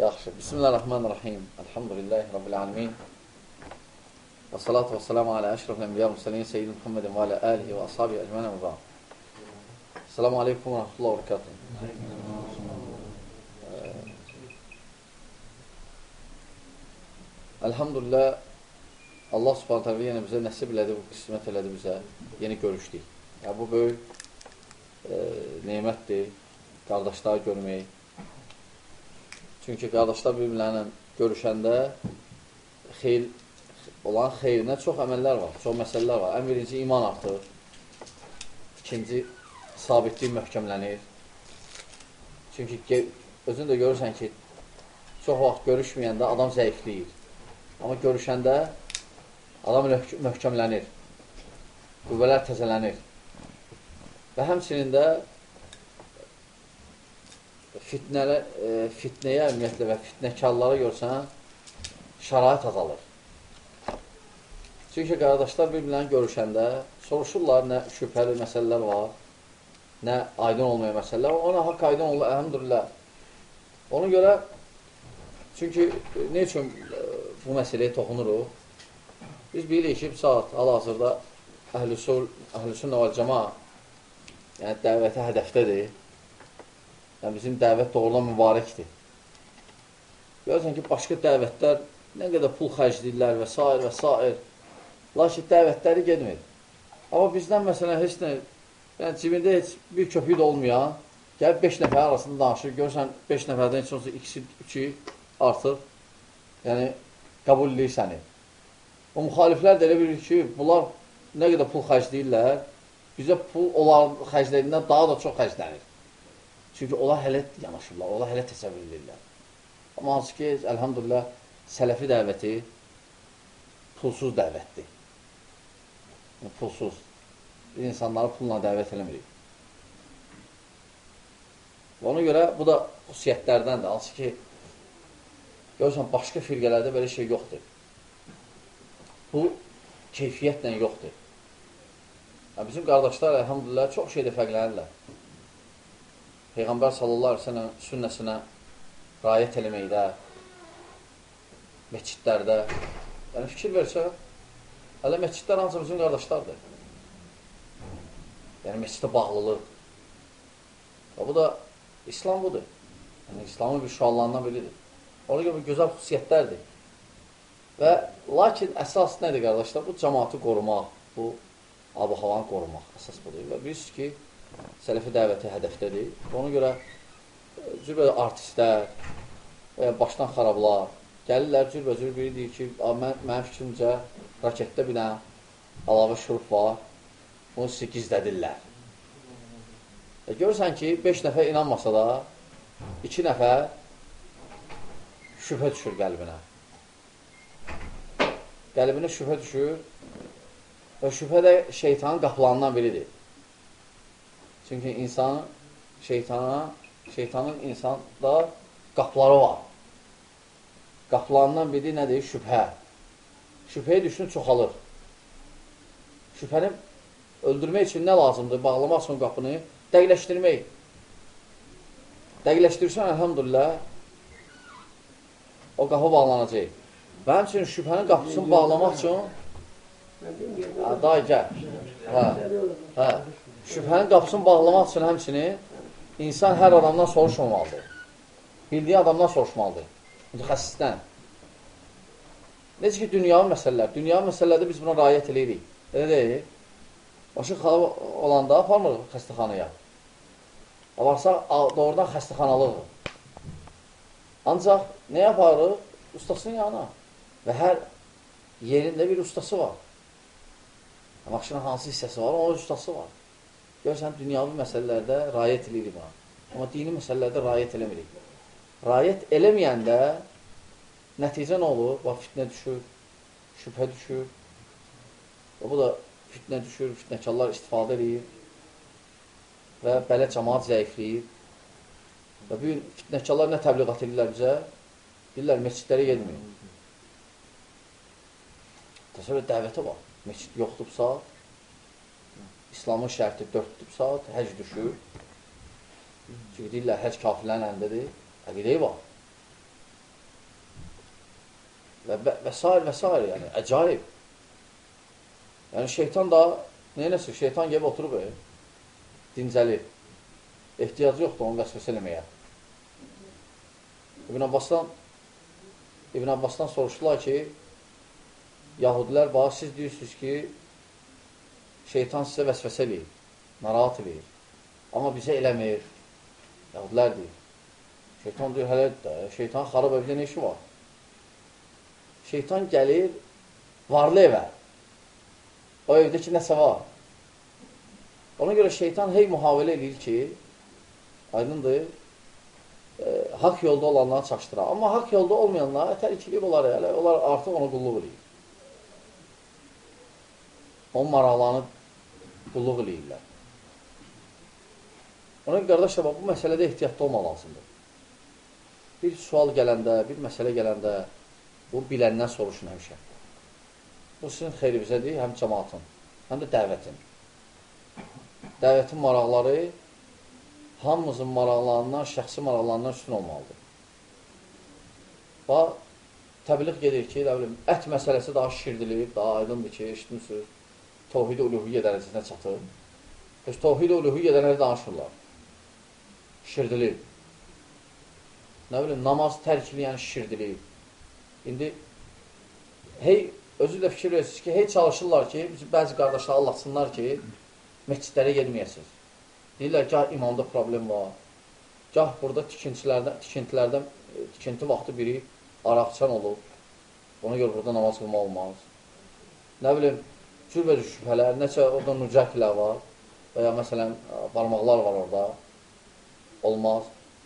Yaxşı. Bismillahirrahmanirrahim. Elhamdülillahi Rabbil alemin. Və salatu və salamu alə əşrafil ənbiya müsəlin seyyid Muhammedin və alə əlihi və ashabi əcmənə və ba'd. Selamu aleykum və rahmetullah və barakatuhu. Elhamdülillah Allah subhanət hələ yenə bizə nəsib elədi, bu qismət elədi bizə. Yeni görüşdük. Ya, bu böyük e, neymətdir, qardaşları görmək. Çünki qardaşlar bir-birlərlə görüşəndə xeyr, olan xeyrinə çox əməllər var, çox məsələlər var. Ən birinci iman artır, ikinci sabitlik möhkəmlənir. Çünki özün də görürsən ki, çox vaxt görüşməyəndə adam zəifləyir. Amma görüşəndə adam möhkəmlənir, qüvvələr təzələnir. Və həmçinin də fitnələ, e, fitnəyə ümumiyyətlə və fitnəkarlara görsən, şərait azalır. Çünki qardaşlar bir-birlərini görüşəndə soruşurlar, nə şübhəli məsələlər var, nə aydın olmayan məsələlər var. Ona haqq aydın olur, əlhəmdülillah. Ona görə, çünki ne üçün e, bu məsələyə toxunuruq? Biz bilirik ki, saat hal-hazırda əhlüsül, əhlüsünnə və cəma yəni dəvəti hədəfdədir. Yəni bizim dəvət doğrudan mübarəkdir. Görürsən ki, başqa dəvətlər nə qədər pul xərcləyirlər və s. və s. Lakin dəvətləri gedmir. Amma bizdən məsələn heç nə, yəni cibində heç bir köpük də olmayan, gəlib 5 nəfər arasında danışır, görürsən 5 nəfərdən heç olsa ikisi, üçü artıq, yəni qəbul edir səni. O müxaliflər də elə bilir ki, bunlar nə qədər pul xərcləyirlər, bizə pul onlar xərclədiyindən daha da çox xərclənir. Çünki onlar hələ yanaşırlar, onlar hələ təsəvvür edirlər. Amma hansı ki, əlhamdülillah, sələfi dəvəti pulsuz dəvətdir. Pulsuz. Biz insanları pulla dəvət eləmirik. Və ona görə bu da xüsusiyyətlərdəndir. Hansı ki, görürsən, başqa firqələrdə belə şey yoxdur. Bu, keyfiyyətlə yoxdur. Bizim qardaşlar, əlhamdülillah, çox şeydə fərqlənirlər. Peyğəmbər sallallahu aleyhi ve sellem sünnəsinə rayət eləməkdə, meçidlərdə. Yəni, fikir versə, hələ meçidlər hansı bizim qardaşlardır. Yəni, meçidə bağlılıq. Və bu da, İslam budur. Yəni, İslamın bir şuallarından biridir. Ona görə bu gözəl xüsusiyyətlərdir. Və lakin əsas nədir, qardaşlar? Bu cəmatı qorumaq, bu abu-havanı qorumaq əsas budur. Və bilirsiniz ki, sələfi dəvəti hədəfdədir. Ona görə e, cürbə artistlər və ya başdan xarablar gəlirlər cürbəcür biri deyir ki, mən, mənim fikrimcə raketdə bir dənə əlavə şurup var, bunu sizi gizlədirlər. E, görürsən ki, 5 nəfər inanmasa da, 2 nəfər şübhə düşür qəlbinə. Qəlbinə şübhə düşür və şübhə də şeytanın qapılarından biridir. Çünki insan şeytana, şeytanın insanda qapları var. Qaplarından biri nədir? Şübhə. Şübhəyə düşün, çoxalır. Şübhəni öldürmək üçün nə lazımdır? Bağlamaq üçün qapını dəqiqləşdirmək. Dəqiqləşdirsən, əlhamdülillah, o qapı bağlanacaq. Mənim üçün şübhənin qapısını bağlamaq üçün Day gəl. Hə, hə şübhənin qapısını bağlamaq üçün həmçinin insan hər adamdan soruşmamalıdır. Bildiyi adamdan soruşmalıdır. Mütəxəssisdən. Necə ki, dünyanın məsələlər. Dünyanın məsələlərdə biz buna rayət edirik. Elə deyil. Başı xala olanda aparmırıq xəstəxanaya. Varsa doğrudan xəstəxanalıq. Ancaq nə yaparıq? Ustasının yanına. Və hər yerində bir ustası var. Maşının hansı hissəsi var, onun ustası var. Görürsən, dünyavi məsələlərdə rayət edirik buna. Amma dini məsələlərdə rayət eləmirik. Rayət eləməyəndə nəticə nə olur? Bax, fitnə düşür, şübhə düşür. Və bu da fitnə düşür, fitnəkarlar istifadə edir və belə cəmaat zəifləyir. Və bu gün fitnəkarlar nə təbliğat edirlər bizə? Deyirlər, meçidlərə gedməyin. Təsəvvür dəvətə var. Meçid yoxdursa, İslamın şərti dörddür saat, həc düşür. Çünki deyirlər, həc kafirlərin əlindədir. Əqidəyi var. və, və, və s. və s. yəni, əcaib. Yəni, şeytan da, neynəsin, şeytan gəlib oturub, e, dincəlir. Ehtiyacı yoxdur onu vəsvəsə eləməyə. İbn Abbasdan İbn Abbasdan soruşdular ki, Yahudilər, bax, siz deyirsiniz ki, şeytan sizə vəsvəsə eləyir, narahat eləyir. Amma bizə eləmir. Yahudilər deyir. Şeytan deyir, hələ də, şeytan xarab evdə nə işi var? Şeytan gəlir varlı evə. O evdə ki, nəsə var. Ona görə şeytan hey mühavilə edir ki, aydındır, e, haqq yolda olanları çaşdırar. Amma haqq yolda olmayanlar ətər ikiliyib olar, hələ, onlar artıq ona qulluq edir. Onun maraqlarını qulluq eləyirlər. Ona qardaşlar, bu məsələdə ehtiyatlı olmaq lazımdır. Bir sual gələndə, bir məsələ gələndə, bu biləndən soruşun həmişə. Bu sizin xeyrinizədir, həm cəmaatın, həm də dəvətin. Dəvətin maraqları hamımızın maraqlarından, şəxsi maraqlarından üstün olmalıdır. Və təbliğ gedir ki, bilim, ət məsələsi daha şirdilib, daha aydındır ki, eşitmişsiniz, tohid-i uluhiyyə dərəcəsinə çatır. Heç tohid-i uluhiyyə dərəcəsinə danışırlar şirdilir. Nə bilim, namaz tərkliyən şirdilir. İndi hey, özü də fikir verirsiniz ki, hey çalışırlar ki, bəzi qardaşlar Allahsınlar ki, məscidlərə gedməyəsiniz. Deyirlər, gah imamda problem var, gah burada tikintilərdən, tikintilərdən e, tikinti vaxtı biri araqçan olub, ona görə burada namaz qılmaq olmaz. Nə bilim, cürbəcür şübhələr, neçə orada nücəklər var və ya məsələn, barmaqlar var orada olmaz.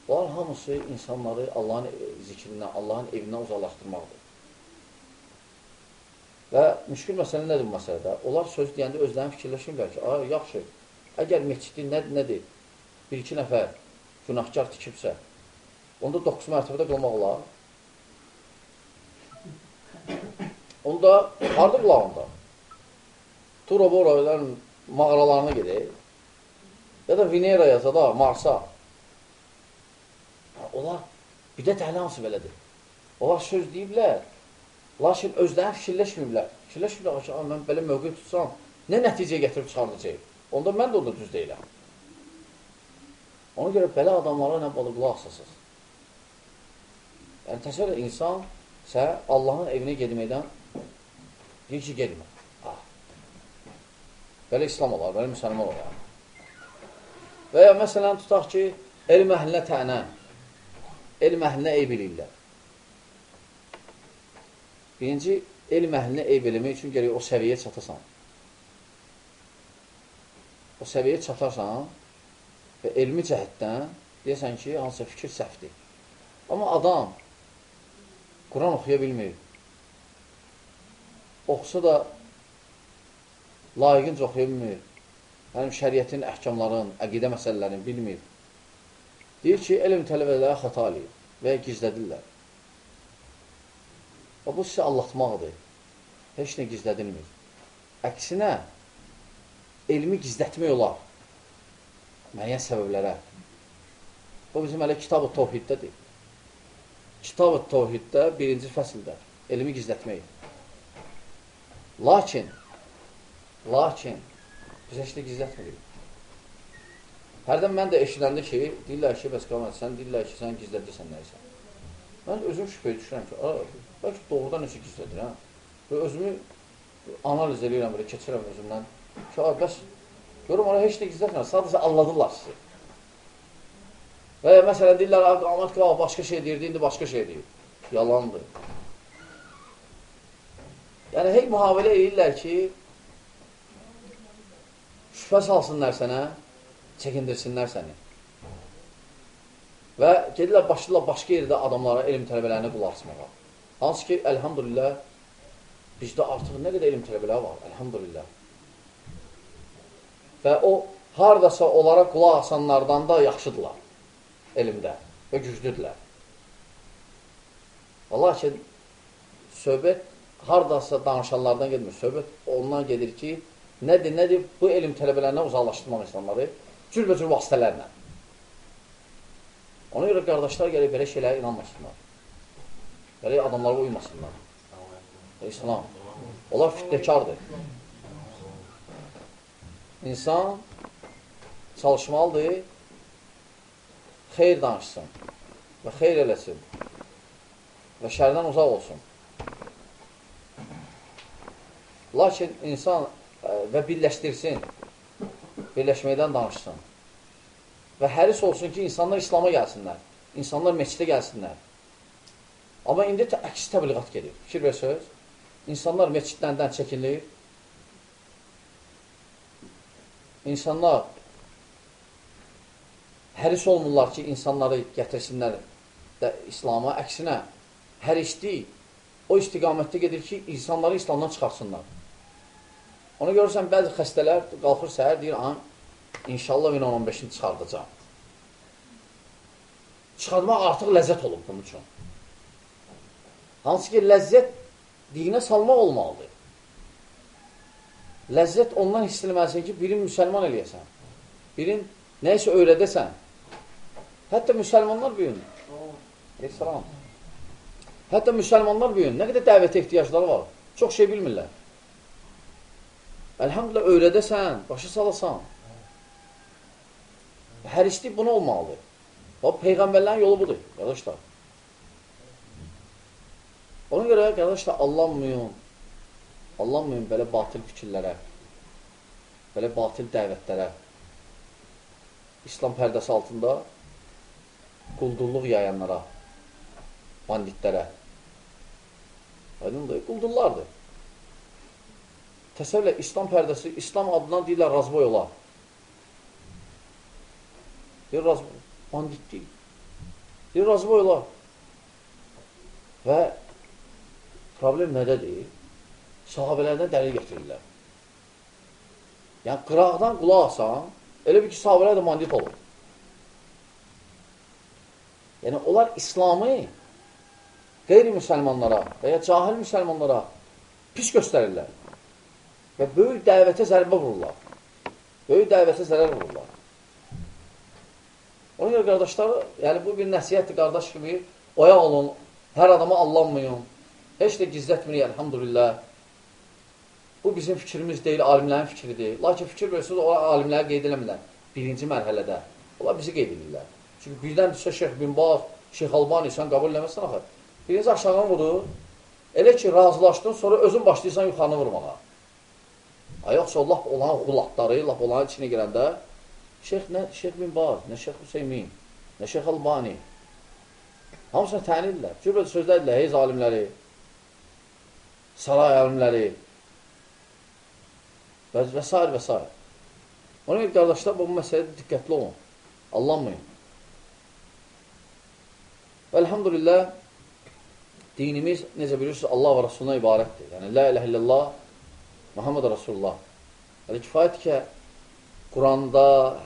Bunlar hamısı insanları Allahın zikrindən, Allahın evindən uzaqlaşdırmaqdır. Və müşkül məsələ nədir bu məsələdə? Onlar söz deyəndə özlərini fikirləşirlər ki, ay, yaxşı, əgər meçidi nə, nədir? Bir-iki nəfər günahkar tikibsə, onda 9 mərtəbədə qılmaq olar. Onda harada qılaq onda? Tura-bora mağaralarına gedək. Ya da Veneraya, ya da Marsa. Onlar bidət əhli hansı belədir? Onlar söz deyiblər, lakin özlərini fikirləşməyiblər. Fikirləşməyiblər ki, mən belə mövqe tutsam, nə nəticə gətirib çıxardacaq? Onda mən də onda düz deyiləm. Ona görə belə adamlara nə balı qulaq asasız. Yəni, təsəvvür insan sən Allahın evinə gedməkdən deyir ki, gedmə. Belə İslam olar, belə müsəlman olar. Və ya məsələn, tutaq ki, elm əhlinə tənə elm əhlinə eyb eləyirlər. Birinci, elm əhlinə eyb eləmək üçün gələk o səviyyə çatasan. O səviyyə çatarsan və elmi cəhətdən deyəsən ki, hansısa fikir səhvdir. Amma adam Quran oxuya bilmir. Oxusa da layiqincə oxuya bilmir. Mənim şəriyyətin, əhkamların, əqidə məsələlərini bilmir. Deyir ki, elm tələbələri xata eləyir və ya gizlədirlər. Və bu sizə allatmaqdır. Heç nə gizlədilmir. Əksinə, elmi gizlətmək olar. Müəyyən səbəblərə. Bu bizim hələ kitab-ı tohiddədir. Kitab-ı tohiddə birinci fəsildə elmi gizlətmək. Lakin, lakin, biz heç də gizlətmirik. Hərdən mən də eşidəndə ki, deyirlər ki, bəs qamət, sən deyirlər ki, sən gizlədirsən nəysə. Mən özüm şübhəyə düşürəm ki, bəlkə doğrudan nəsə gizlədir, hə? Və özümü analiz edirəm, belə keçirəm özümdən. Ki, bəs görüm, ona heç də gizlətmir, sadəcə alladırlar sizi. Və ya, məsələn, deyirlər, qamət qala başqa şey deyirdi, indi başqa şey deyir. Yalandır. Yəni, hey mühavilə edirlər ki, şübhə salsınlar sənə, çəkindirsinlər səni. Və gedirlər, başlayırlar başqa yerdə adamlara, elm tələbələrini qularsmağa. Hansı ki, əlhamdülillah, bizdə artıq nə qədər elm tələbələri var, əlhamdülillah. Və o, haradasa onlara qulaq asanlardan da yaxşıdırlar elmdə və güclüdürlər. Və lakin, söhbət haradasa danışanlardan gedmir. Söhbət ondan gedir ki, nədir, nədir bu elm tələbələrinə uzaqlaşdırmaq insanları cürbəcür vasitələrlə. Ona görə qardaşlar gələk belə şeylərə inanmasınlar. Gələk adamlara uymasınlar. İslam. Onlar fitnəkardır. İnsan çalışmalıdır, xeyr danışsın və xeyr eləsin və şərdən uzaq olsun. Lakin insan və birləşdirsin, birləşməkdən danışsın və həris olsun ki, insanlar İslama gəlsinlər, insanlar meçidə gəlsinlər. Amma indi əks təbliğat gedir. Fikir versəz, insanlar meçidlərdən çəkilir, insanlar həris olmurlar ki, insanları gətirsinlər də İslama. Əksinə, hərislik o istiqamətdə gedir ki, insanları İslamdan çıxarsınlar. Ona görürsən, bəzi xəstələr qalxır səhər, deyir, aha, inşallah 15-ini çıxardacaq. Çıxarmaq artıq ləzzət olub bunun üçün. Hansı ki, ləzzət dinə salmaq olmalıdır. Ləzzət ondan hiss eləməlisən ki, birin müsəlman eləyəsən. Birin nəysə öyrədəsən. Hətta müsəlmanlar bu gün. Salam. Hətta müsəlmanlar bu gün nə qədər dəvətə ehtiyacları var. Çox şey bilmirlər. Əlhamdülillah öyrədəsən, başa salasan. Hərislik bunu olmalıdır. Bax, Peyğəmbərlərin yolu budur, qardaşlar. Ona görə, qardaşlar, allanmayın. Allanmayın belə batil fikirlərə, belə batil dəvətlərə. İslam pərdəsi altında quldurluq yayanlara, banditlərə. Aydındır, quldurlardır. Təsəvvürlə, İslam pərdəsi, İslam adından deyirlər razboy ola. Deyir, razboy, bandit deyil. Deyir, razboy ola. Və problem nədədir? Sahabələrdən dəlil gətirirlər. Yəni, qıraqdan qulaq asan, elə bir ki, sahabələr də mandit olur. Yəni, onlar İslamı qeyri-müsəlmanlara və ya cahil müsəlmanlara pis göstərirlər və böyük dəvətə zərbə vururlar. Böyük dəvətə zərər vururlar. Ona görə qardaşlar, yəni bu bir nəsiyyətdir qardaş kimi, oyaq olun, hər adama allanmayın, Heç də gizlətmirik, əlhamdülillah. Bu bizim fikrimiz deyil, alimlərin fikridir. Lakin fikir verirsiniz, o alimləri qeyd eləmirlər. Birinci mərhələdə. Onlar bizi qeyd edirlər. Çünki birdən düşsə Şeyx bin Baz, Şeyx Albani, sən qəbul eləməzsən axı. Birinci aşağı vurur. Elə ki, razılaşdın, sonra özün başlayırsan yuxarını vurmağa. Ay, yoxsa lap olan qulatları, lap olan içine girəndə Şeyx nə Şeyx bin Baz, nə Şeyx Hüseymin, nə Şeyx Albani. Hamısını tənirlər. Cürbə sözlərdirlər, hey zalimləri saray alimləri və, və s. və s. Ona görə qardaşlar, bu məsələdə diqqətli olun. Allanmayın. Və elhamdülillah, dinimiz, necə bilirsiniz, Allah və Rasuluna ibarətdir. Yəni, la ilə illallah, Muhammed Rasulullah. Yəni, kifayət ki, Quranda,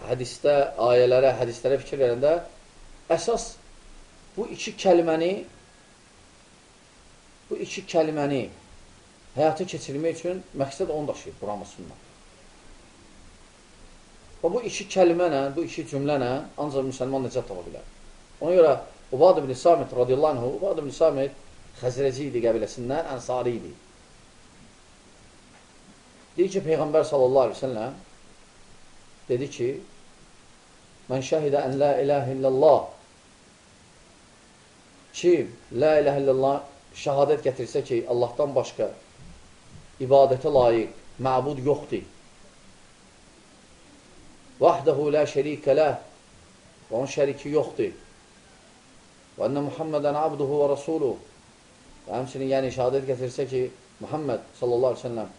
hədistə, ayələrə, hədislərə fikir verəndə əsas bu iki kəliməni bu iki kəliməni həyata keçirmək üçün məqsəd onu daşıyır, Quran və bu iki kəlmənə, bu iki cümlənə ancaq müsəlman necət tapa bilər. Ona görə Ubad ibn Samit radiyallahu anh, Ubad ibn Samit xəzrəci idi qəbiləsindən, ənsari idi. Deyir ki, Peyğəmbər sallallahu aleyhi ve selləm dedi ki, Mən şəhidə ən la iləhə illallah kim la iləhə illallah şəhadət gətirsə ki, Allahdan başqa ibadətə layiq, məbud yoxdur. Vəhdəhu lə şərikə ləh onun şəriki yoxdur. Və ənə Muhammədən abduhu və rasuluhu və həmçinin yəni şəhadət gətirsə ki, Muhammed sallallahu aleyhi ve sellem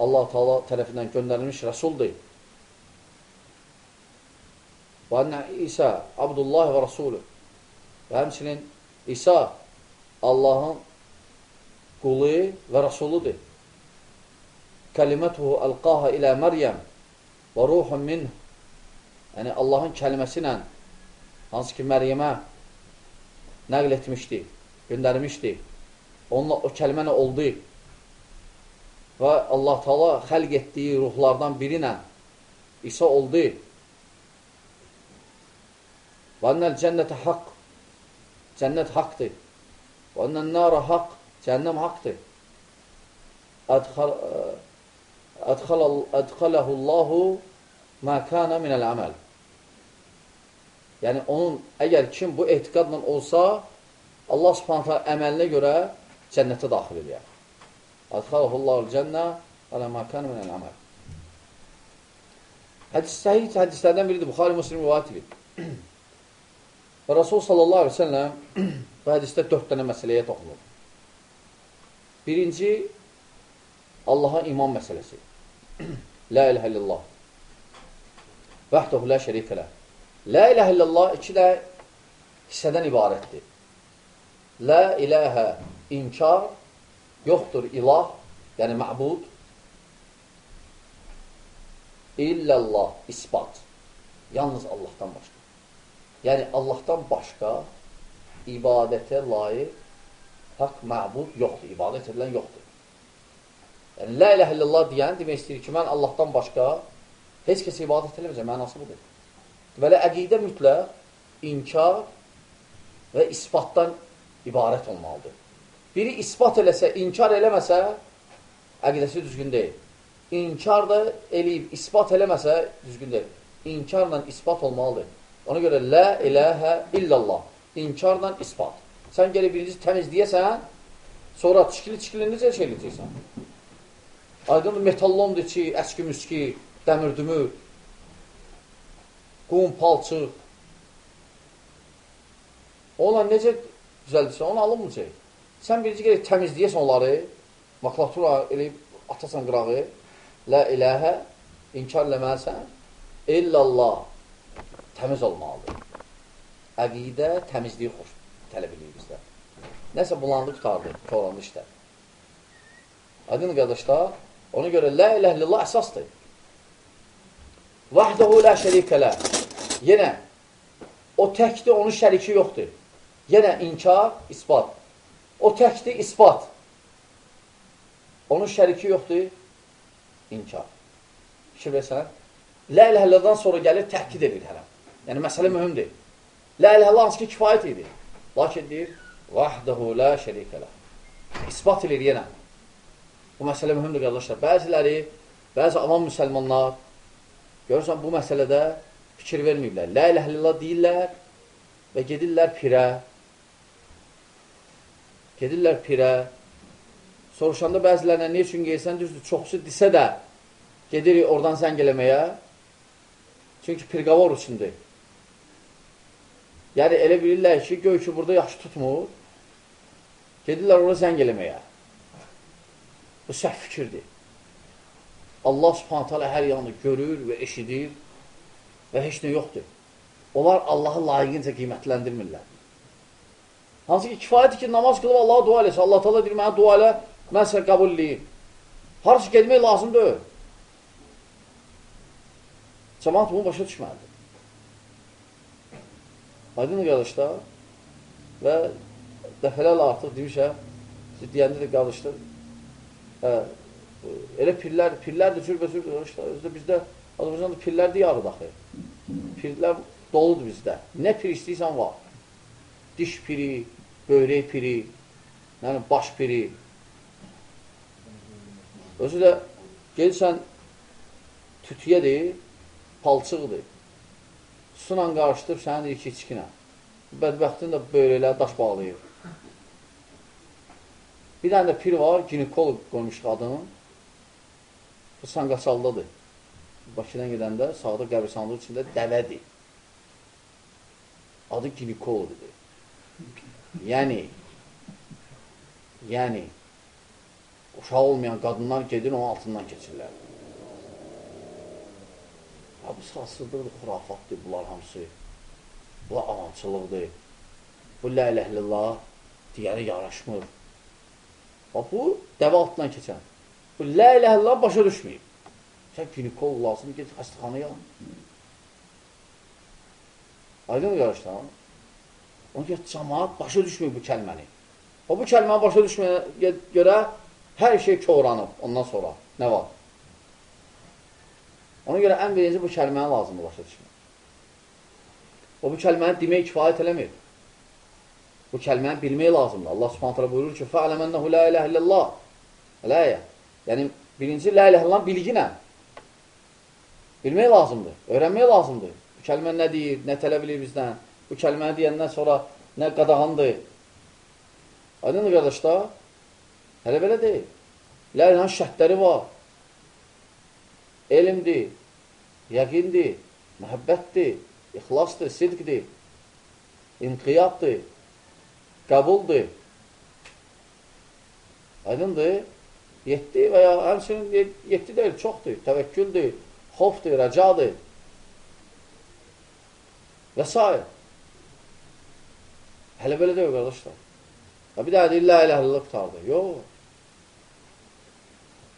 Allah Taala tərəfindən göndərilmiş rəsuldur. Və ənə İsa abdullah və rasuluhu və həmçinin İsa Allahın qulu və rasuludur kəlimətuhu əlqaha ilə Məryəm və ruhun min yəni Allahın kəlməsi ilə hansı ki Məryəmə nəql etmişdi, göndərmişdi. Onunla o kəlmə nə oldu? Və Allah Taala xəlq etdiyi ruhlardan biri ilə İsa oldu. Və annəl cənnətə haqq cənnət haqdır. Və annəl nara haqq cəhənnəm haqdır. ədxaləhu Allahu mə kana minəl əməl. Yəni, onun, əgər kim bu etiqadla olsa, Allah subhanətə əməlinə görə cənnətə daxil edir. Ədxaləhu Allahu cənnə alə mə kana minəl əməl. Hədis səhih hədislərdən biridir. Buxari Müslim rivayət edir. Və Rasul sallallahu aleyhi ve sellem bu hədisdə dörd dənə məsələyə toxunur. Birinci, Allaha iman məsələsi. La iləhə illallah. Vəhdəhu la şərikə lə. La iləhə illallah iki də hissədən ibarətdir. La iləhə inkar, yoxdur ilah, yəni məbud, İllallah, ispat. Yalnız Allahdan başqa. Yəni, Allahdan başqa ibadətə layiq haqq məbud yoxdur, ibadət edilən yoxdur. Yəni, la ilə illallah deyən demək istəyir ki, mən Allahdan başqa heç kəsə ibadət eləməyəcəm, mənası budur. Deməli, əqidə mütləq, inkar və isbatdan ibarət olmalıdır. Biri isbat eləsə, inkar eləməsə, əqidəsi düzgün deyil inkar da eləyib, ispat eləməsə düzgün deyil. İnkarla ispat olmalıdır. Ona görə lə iləhə illallah. İnkarla ispat. Sən gəlib birinci təmizləyəsən, sonra çikili-çikili necə şey eləyəcəksən? Aydın metallomdur ki, əski-müski, dəmir-dümür, qum, palçıq. Onunla necə düzəldirsən, onu alınmayacaq. Sən birinci gəlib təmizləyəsən onları, maklatura eləyib atasan qırağı, Lə iləhə inkar eləməlisən, illallah təmiz olmalıdır. Əqidə təmizliyi xoş tələb edir bizdə. Nəsə bulandı, qutardı, çoğrandı işlər. Adın qardaşlar, ona görə lə ilə illallah əsasdır. Vəhdəhu lə şərikələ. Yenə, o təkdir, onun şəriki yoxdur. Yenə inkar, ispat. O təkdir, ispat. Onun şəriki yoxdur, inkar. Fikir versən, lə iləhəllədən sonra gəlir, təhkid edir hərəm. Yəni, məsələ mühümdir. Lə iləhəllə hansı ki, kifayət edir. Lakin deyir, vahdəhu lə şərikələ. İspat edir yenə. Bu məsələ mühümdür, qardaşlar. Bəziləri, bəzi avam müsəlmanlar, görürsən, bu məsələdə fikir verməyiblər. Lə iləhəllə deyirlər və gedirlər pirə. Gedirlər pirə, Soruşanda bəzilərinə ne üçün geysən, düzdür, çoxsu desə də gedirik oradan zəng eləməyə. Çünki pirqavor üçündür. Yəni, elə bilirlər ki, göy ki, burada yaxşı tutmur. Gedirlər orada zəng eləməyə. Bu səhv fikirdir. Allah subhanət hələ hər yanı görür və eşidir və heç nə yoxdur. Onlar Allahı layiqincə qiymətləndirmirlər. Hansı ki, kifayətdir ki, namaz qılıb Allaha dua eləsə. Allah-u Teala deyir, mənə dua elə, mən sizə qəbul edeyim. Harası gedmək lazım deyil. Cəmat bunu başa düşməlidir. Aydın qardaşlar və dəfələrlə artıq demişəm, deyəndə də qardaşlar, hə, elə pirlər, pirlər də cürbəcür qardaşlar, özdə bizdə Azərbaycanda pirlər diyarı daxil. Pirlər doludur bizdə. Nə pir istəyirsən var. Diş piri, böyrək piri, yəni baş piri, Özü də gelsən tütüyədir, palçıqdır. Sunan qarışdırıb sənin deyir ki, içkinə. Bədbəxtin də böyrələ daş bağlayır. Bir dənə də pir var, ginekoloq qoymuş qadının. Bu Sanqaçaldadır. Bakıdan gedəndə sağda qəbristanlıq içində dəvədir. Adı ginekoloqdur. Yəni, yəni, uşağı olmayan qadınlar gedir, onun altından keçirlər. Ya, bu sarsıdırdır, xurafatdır bunlar hamısı. Bu avançılıqdır. Bu lə ləhlillah digəri yaraşmır. Bax, bu dəvə altından keçən. Bu lə ləhlillah başa düşməyib. Sən ginikol lazım, get xəstəxanaya. Aydın qarışlar. Ona görə cəmaat başa düşmür bu kəlməni. O bu kəlməni başa düşməyə görə hər şey köranıb ondan sonra. Nə var? Ona görə ən birinci bu kəlməni lazımdır başa düşmək. O bu kəlməni demək kifayət eləmir. Bu kəlməni bilmək lazımdır. Allah Subhanahu taala buyurur ki: "Fa'lamannahu la ilaha illallah." Eləyə. Yəni birinci la ilaha illallah bilginə. Bilmək lazımdır, öyrənmək lazımdır. Bu kəlmə nə deyir, nə tələb edir bizdən? Bu kəlməni deyəndən sonra nə qadağandır? Aydındır qardaşlar? Hələ belə deyil. La ilə şərtləri var. Elmdir, yəqindir, məhəbbətdir, ixlasdır, sidqdir, inqiyaddır, qəbuldur. Aydındır? Yetdi və ya həmsinin yetdi deyil, çoxdur. Təvəkküldür, xofdur, rəcadır və s. Hələ belə deyil, qardaşlar. Bir daha deyir, la ilə illallah qutardı. Yox.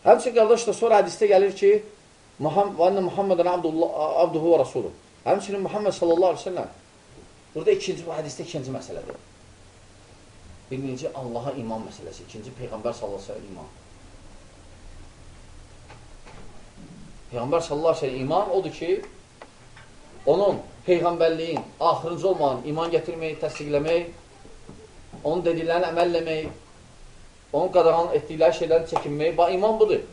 Həmçin, qardaşlar, sonra hədisdə gəlir ki, Muhammed, Muhammeden abduhu və rasulü. Həmçinin Muhammed sallallahu aleyhi ve sellem burada ikinci, bu hədisdə ikinci məsələdir. Birinci, Allaha iman məsələsi. İkinci, Peyğəmbər sallallahu aleyhi ve sellem iman. Peyğəmbər sallallahu aleyhi ve sellem iman odur ki, onun Peyğəmbərliyin axırıncı olmayan iman gətirmək, təsdiqləmək, onun dediklərini əməlləmək, onun qadağan etdikləri şeyləri çəkinmək, bax, iman budur.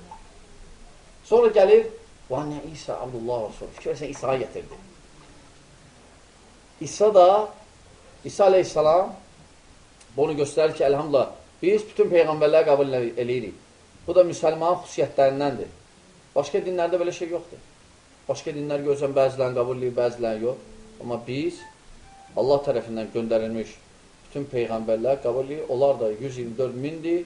Sonra gəlir, və nə İsa Abdullah Rasul, fikirləsən İsa'yı gətirdi. İsa da, İsa aleyhissalam bunu göstərir ki, əlhamdülillah, biz bütün Peyğəmbərləri qəbul eləyirik. Bu da müsəlmanın xüsusiyyətlərindəndir. Başqa dinlərdə belə şey yoxdur. Başqa dinlər görsən, bəzilərini qəbul edir, bəzilərini yox. Amma biz Allah tərəfindən göndərilmiş bütün peyğəmbərlər qəbul edir. Onlar da 124 mindir.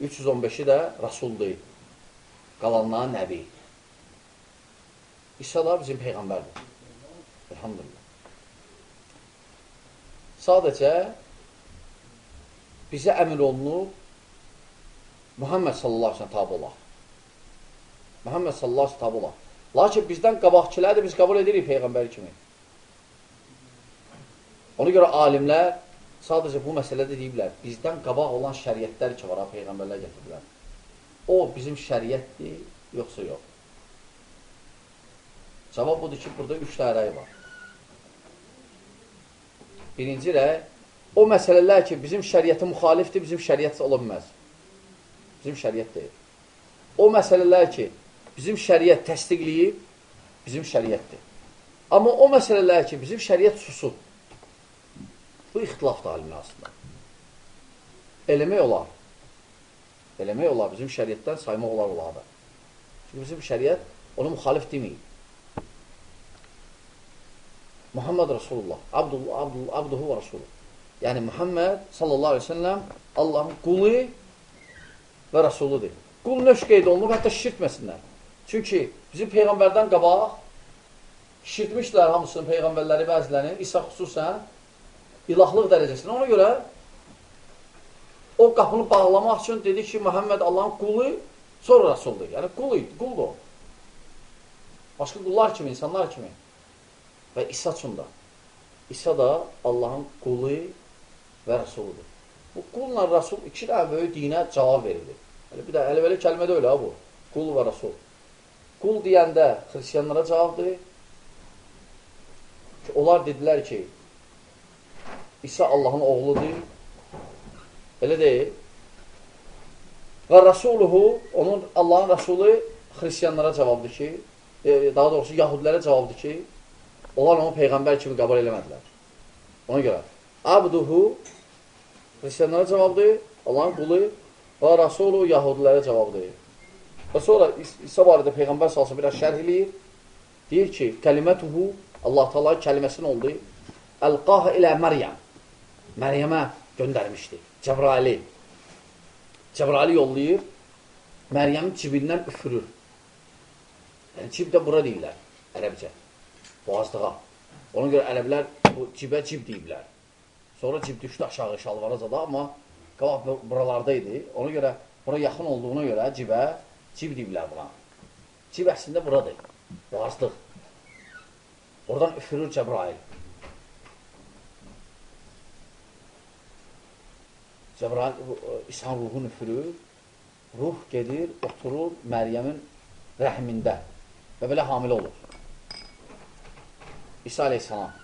315-i də Rasuldur. Qalanlar nəbi. İsa da bizim peyğəmbərdir. Elhamdülillah. Sadəcə bizə əmr olunub Muhammed sallallahu aleyhi ve sellem tabi olaq. Muhammed sallallahu olaq. Lakin bizdən qabaqçiləri biz qəbul edirik Peyğəmbər kimi. Ona görə alimlər sadəcə bu məsələdə deyiblər, bizdən qabaq olan şəriətlər ki var, Peyğəmbərlər gətirdilər. O bizim şəriətdir, yoxsa yox. Cavab budur ki, burada üç rəy var. Birinci rəy, o məsələlər ki, bizim şəriyyətə müxalifdir, bizim şəriyyət ola bilməz. Bizim şəriət deyil. O məsələlər ki, bizim şəriət təsdiqləyib, bizim şəriətdir. Amma o məsələlər ki, bizim şəriət susub, bu ixtilafdır alimlə aslında. Eləmək olar. Eləmək olar, bizim şəriətdən saymaq olar olardı. Çünki bizim şəriət onu müxalif deməyib. Muhammed Rasulullah, Abdullah, Abdullah, Abduhu və Rasulullah. Yəni, Muhammed sallallahu aleyhi ve sellem Allahın qulu və rəsuludur. Qul nöş qeyd olunub, hətta şirtməsinlər. Çünki bizim Peyğəmbərdən qabaq şirtmişlər hamısının Peyğəmbərləri bəzilərinin, İsa xüsusən ilahlıq dərəcəsində. Ona görə o qapını bağlamaq üçün dedi ki, Məhəmməd Allahın qulu, sonra rəsuldur. Yəni qul idi, quldur. Başqa qullar kimi, insanlar kimi. Və İsa üçün da. İsa da Allahın qulu və rəsuludur. Bu qulla Rasul iki dənə böyük dinə cavab verilir. Hələ bir də hələ belə kəlmə də öyle ha bu. Qul və Rasul. Qul deyəndə xristiyanlara cavabdır. Ki, onlar dedilər ki, İsa Allahın oğludur. Elə deyil. Və Rasuluhu, onun Allahın Rasulü xristiyanlara cavabdır ki, e, daha doğrusu yahudilərə cavabdır ki, onlar onu Peyğəmbər kimi qəbul eləmədilər. Ona görə. Abduhu Hristiyanlara cavabdır, Allahın qulu və Rasulü Yahudilərə cavabdır. Və sonra İsa barədə Peyğəmbər salsa biraz şərh eləyir. Deyir ki, kəlimətuhu Allah Taala kəlməsini oldu. Əlqaha ilə Məryəm. Məryəmə göndərmişdi. Cəbraili. Cəbraili yollayır. Məryəmin cibindən üfürür. Yəni, cib də bura deyirlər, ərəbcə. Boğazdığa. Ona görə ərəblər bu cibə cib deyiblər. Sonra cib düşdü aşağı şalvaraca da, amma qabaq buralarda idi. Ona görə, bura yaxın olduğuna görə cibə, cib deyiblər buna. Cib əslində buradır, boğazlıq. Oradan üfürür Cəbrail. Cəbrail, İsa'nın ruhunu üfürür, ruh gedir, oturur Məryəmin rəhmində və belə hamilə olur. İsa aleyhissalam.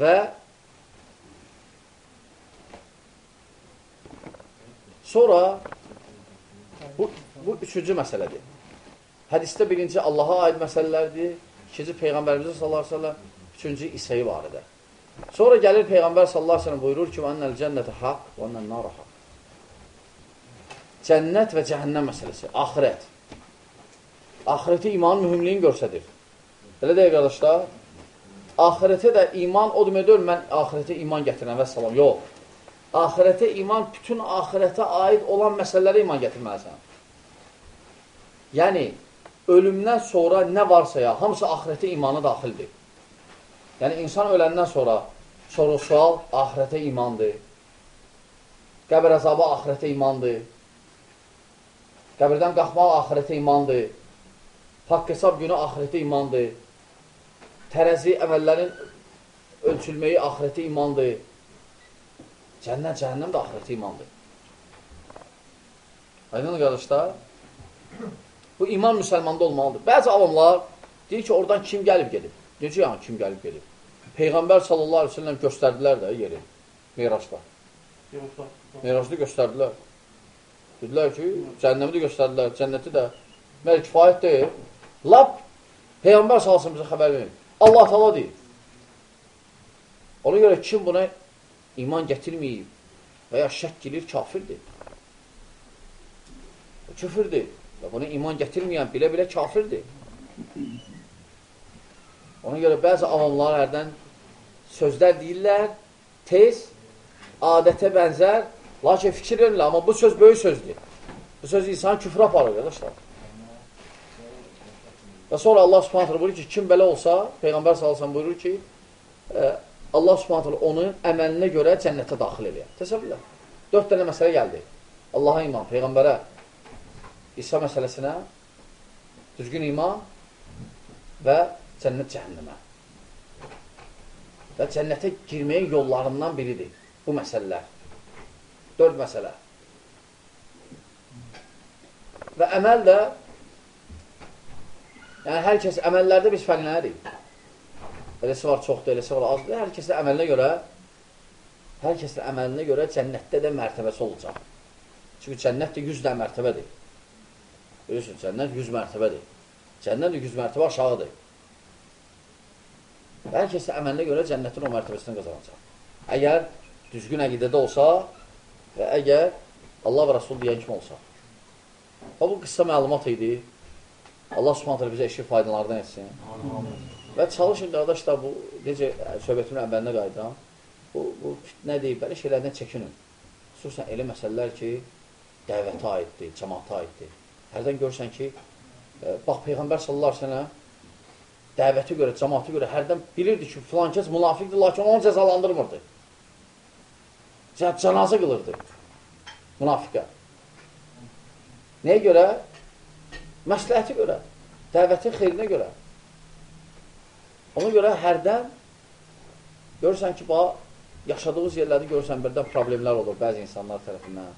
Və Sonra bu, bu üçüncü məsələdir. Hədisdə birinci Allaha aid məsələlərdir, ikinci Peyğəmbərimizə sallallahu aleyhi ve sellem, üçüncü İsa'yı barədə. Sonra gəlir Peyğəmbər sallallahu aleyhi ve sellem buyurur ki, "Vannal cennete haqq, vannan nar haqq." Cənnət və cəhənnəm məsələsi, axirət. Axirəti imanın mühümliyini göstərir. Belə deyək qardaşlar, axirətə də iman o demək deyil, mən axirətə iman gətirəm və salam. Yox. Axirətə iman, bütün axirətə aid olan məsələlərə iman gətirməlisən. Yəni, ölümdən sonra nə varsa ya, hamısı axirətə imanı daxildir. Yəni, insan öləndən sonra soru-sual axirətə imandır. Qəbir əzabı axirətə imandır. Qəbirdən qalxmaq axirətə imandır. Haqq hesab günü axirətə imandır. Tərəzi əməllərin ölçülməyi axirətə imandır. Cənnət, cəhənnəm də axirətə imandır. Aydın qardaşlar, bu iman müsəlmanda olmalıdır. Bəzi avamlar deyir ki, oradan kim gəlib gedib? Necə yəni kim gəlib gedib? Peyğəmbər sallallahu aleyhi ve sellem göstərdilər də yeri, Meyraçda. Meyraçda göstərdilər. Dedilər ki, cəhənnəmi də göstərdilər, cənnəti də. Məli kifayət deyil. Lap Peyğəmbər salsın bizə xəbər verir. Allah tala deyir. Ona görə kim buna iman gətirməyib və ya şək gelir, kafirdir. O küfürdür. Və buna iman gətirməyən bilə-bilə kafirdir. Ona görə bəzi avamlar hərdən sözlər deyirlər, tez, adətə bənzər, lakin fikir vermirlər, amma bu söz böyük sözdür. Bu söz insanı küfrə aparır, qardaşlar. Və sonra Allah subhanətlə buyurur ki, kim belə olsa, Peyğəmbər salasən buyurur ki, Allah subhanətlə onu əməlinə görə cənnətə daxil edir. Təsəvvürlə. Dörd dənə məsələ gəldi. Allaha iman, Peyğəmbərə, İsa məsələsinə, düzgün iman və cənnət cəhənnəmə. Və cənnətə girməyin yollarından biridir bu məsələlər. Dörd məsələ. Və əməl də yəni hər kəs əməllərdə biz fərqlənərik. Eləsi var çoxdur, eləsi var azdır. Hər kəsin əməlinə görə hər kəsin əməlinə görə cənnətdə də mərtəbəsi olacaq. Çünki cənnət də 100 də mərtəbədir. Görürsün, cənnət 100 mərtəbədir. Cənnət də 100 mərtəbə aşağıdır. Hər kəs əməlinə görə cənnətin o mərtəbəsini qazanacaq. Əgər düzgün əqidədə olsa və əgər Allah və Rasul deyən kimi olsa. Və bu qısa məlumat idi. Allah subhanətlə bizə eşi faydalardan etsin. Və çalışın, qardaşlar, bu, necə söhbətimin əvvəlinə qayıdan, bu, bu fitnədir, belə şeylərdən çəkinin. Xüsusən elə məsələlər ki, dəvətə aiddir, cəmaata aiddir. Hərdən görürsən ki, e, bax, Peyğəmbər sallallahu aleyhi ve sellem dəvəti görə, cəmatı görə hərdən bilirdi ki, filan kəs münafiqdir, lakin onu cəzalandırmırdı. Cənazə qılırdı münafiqə. Nəyə görə? Məsləhəti görə, dəvətin xeyrinə görə. Ona görə hərdən görürsən ki, bax, yaşadığımız yerlərdə görürsən birdən problemlər olur bəzi insanlar tərəfindən,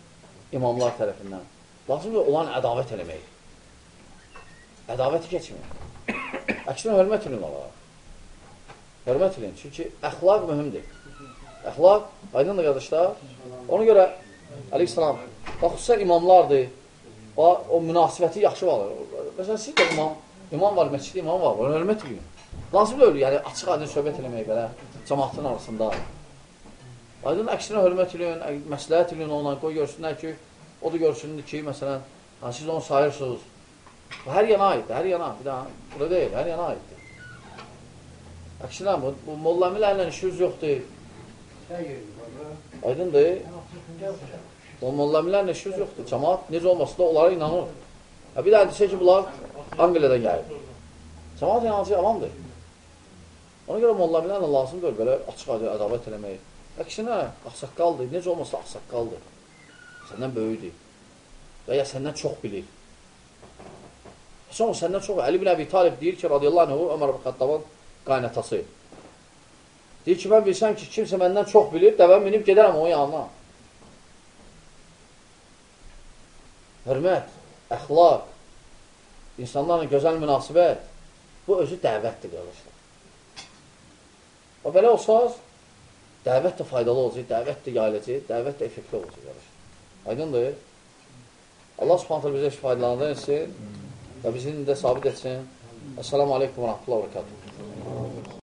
imamlar tərəfindən. Lazımdır olan ədavət eləmək. Ədavəti keçmək. Əksinə hörmət edin onlara. Hörmət edin. Çünki əxlaq mühümdir. Əxlaq, aydındır qardaşlar. Ona görə, aleyhissalam, bax, xüsusən imamlardır. O, o münasibəti yaxşı var. Məsələn, siz də imam, imam var, məsciddə imam var, ona hörmət edin. Lazım ölür, yəni açıq aydın söhbət eləmək belə, cəmaatın arasında. Aydın əksinə hörmət edin, məsləhət edin onunla, qoy görsünlər ki, o da görsündür ki, məsələn, siz onu sayırsınız, Bu hər yana aiddir, hər yana. Bir daha, burada deyil, hər yana aiddir. Əksinə, bu, bu molla əmirlərlə işiniz yoxdur. Aydındır. O molla əmirlərlə işiniz yoxdur. Cəmaat necə olmasa da onlara inanır. Ha, bir daha desə ki, bunlar Angliyadan gəlir. Cəmaat inancı yalandır. Ona görə molla əmirlərlə lazımdır belə açıq ədavət eləmək. Əksinə, axsaqqaldır. Necə olmasa axsaqqaldır. Səndən böyüdür. Və ya səndən çox bilir. Sonra səndən çox Əli bin Əbi Talib deyir ki, radiyallahu anh, Ömər Xəttabın qaynatası. Deyir ki, mən bilsəm ki, kimsə məndən çox bilir, dəvəm minib gedərəm onun yanına. Hörmət, əxlaq, insanlarla gözəl münasibət, bu özü dəvətdir, qardaşlar. O belə olsaz, dəvət də faydalı olacaq, dəvət də yayılacaq, dəvət də effektli olacaq, qardaşlar. Aydındır. Allah subhanətlə bizə faydalanır etsin və bizim də sabit etsin. Esselamu aleykum və rəhmətullah və rəkatuhu.